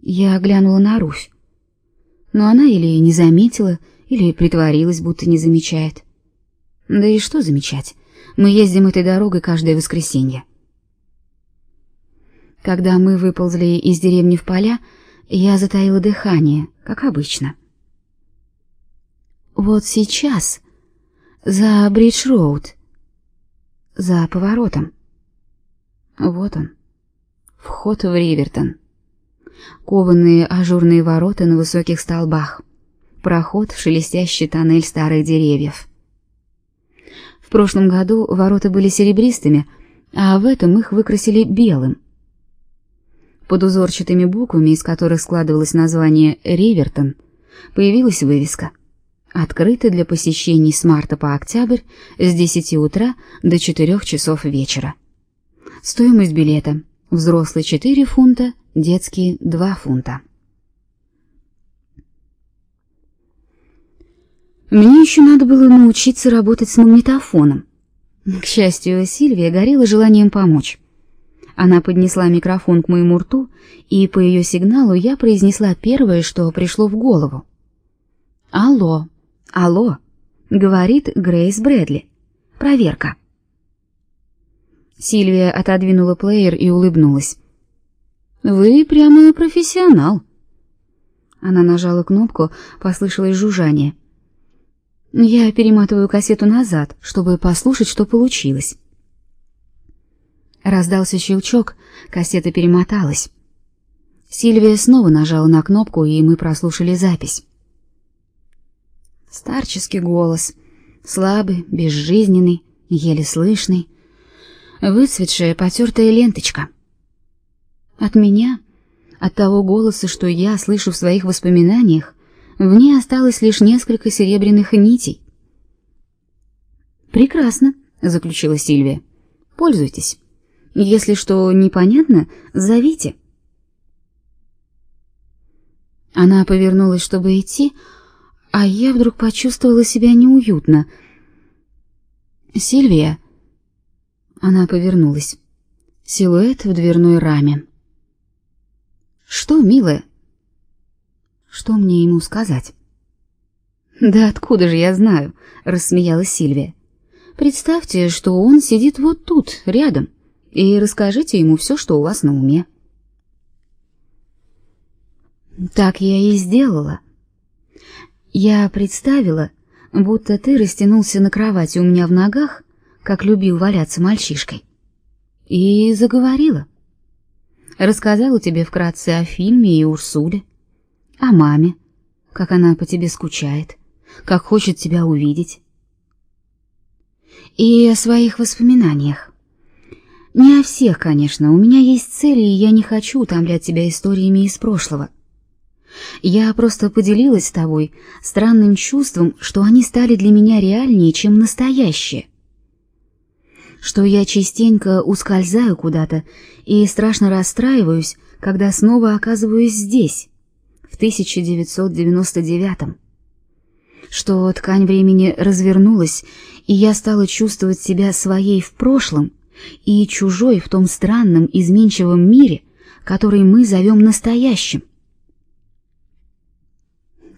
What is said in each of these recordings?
Я глянула на Руфь, но она или не заметила, или притворилась, будто не замечает. Да и что замечать? Мы ездим этой дорогой каждое воскресенье. Когда мы выползли из деревни в поля, я затаила дыхание, как обычно. Вот сейчас за Бридж-роуд, за поворотом. Вот он. Вход в Ривертон. Кованые ажурные ворота на высоких столбах. Проход в шелестящий тоннель старых деревьев. В прошлом году ворота были серебристыми, а в этом их выкрасили белым. Под узорчатыми буквами, из которых складывалось название Ривертон, появилась вывеска: "Открыто для посещений с марта по октябрь с 10 утра до 4 часов вечера". Стоимость билета: взрослый 4 фунта, детский 2 фунта. Мне еще надо было научиться работать с магнитофоном. К счастью, Сильвия горела желанием помочь. Она поднесла микрофон к моему рту, и по ее сигналу я произнесла первое, что пришло в голову. «Алло, алло», — говорит Грейс Брэдли. «Проверка». Сильвия отодвинула плеер и улыбнулась. «Вы прямо профессионал». Она нажала кнопку, послышалось жужжание. Я перематываю кассету назад, чтобы послушать, что получилось. Раздался щелчок, кассета перемоталась. Сильвия снова нажала на кнопку, и мы прослушали запись. Старческий голос, слабый, безжизненный, еле слышный, выцветшая потертая ленточка. От меня, от того голоса, что я слышу в своих воспоминаниях, в ней осталось лишь несколько серебряных нитей. Прекрасно, заключила Сильвия. Пользуйтесь. Если что непонятно, зовите. Она повернулась, чтобы идти, а я вдруг почувствовала себя неуютно. Сильвия. Она повернулась. Силуэт в дверной раме. Что, милая? Что мне ему сказать? Да откуда же я знаю, рассмеялась Сильвия. Представьте, что он сидит вот тут, рядом и расскажите ему все, что у вас на уме. Так я и сделала. Я представила, будто ты растянулся на кровати у меня в ногах, как любил валяться мальчишкой, и заговорила. Рассказала тебе вкратце о фильме и Урсуле, о маме, как она по тебе скучает, как хочет тебя увидеть, и о своих воспоминаниях. Не о всех, конечно. У меня есть цели, и я не хочу утомлять тебя историями из прошлого. Я просто поделилась с тобой странным чувством, что они стали для меня реальнее, чем настоящие. Что я частенько ускользаю куда-то и страшно расстраиваюсь, когда снова оказываюсь здесь, в 1999 Что ткань времени развернулась, и я стала чувствовать себя своей в прошлом и чужой в том странном изменчивом мире, который мы зовем настоящим.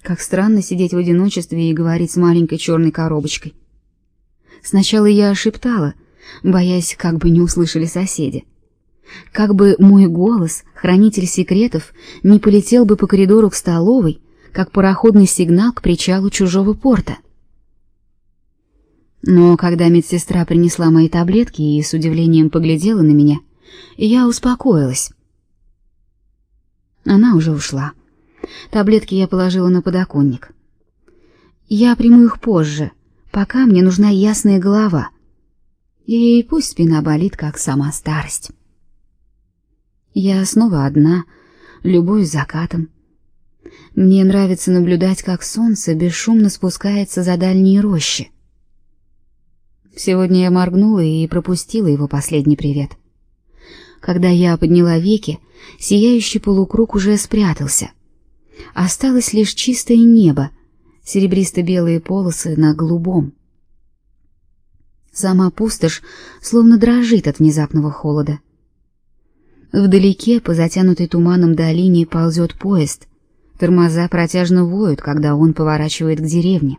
Как странно сидеть в одиночестве и говорить с маленькой черной коробочкой. Сначала я ошептала, боясь, как бы не услышали соседи. Как бы мой голос, хранитель секретов, не полетел бы по коридору к столовой, как пароходный сигнал к причалу чужого порта. Но когда медсестра принесла мои таблетки и с удивлением поглядела на меня, я успокоилась. Она уже ушла. Таблетки я положила на подоконник. Я приму их позже, пока мне нужна ясная голова. И пусть спина болит, как сама старость. Я снова одна, любуюсь закатом. Мне нравится наблюдать, как солнце бесшумно спускается за дальние рощи. Сегодня я моргнула и пропустила его последний привет. Когда я подняла веки, сияющий полукруг уже спрятался. Осталось лишь чистое небо, серебристо-белые полосы на голубом. Сама пустошь словно дрожит от внезапного холода. Вдалеке по затянутой туманом долине ползет поезд. Тормоза протяжно воют, когда он поворачивает к деревне.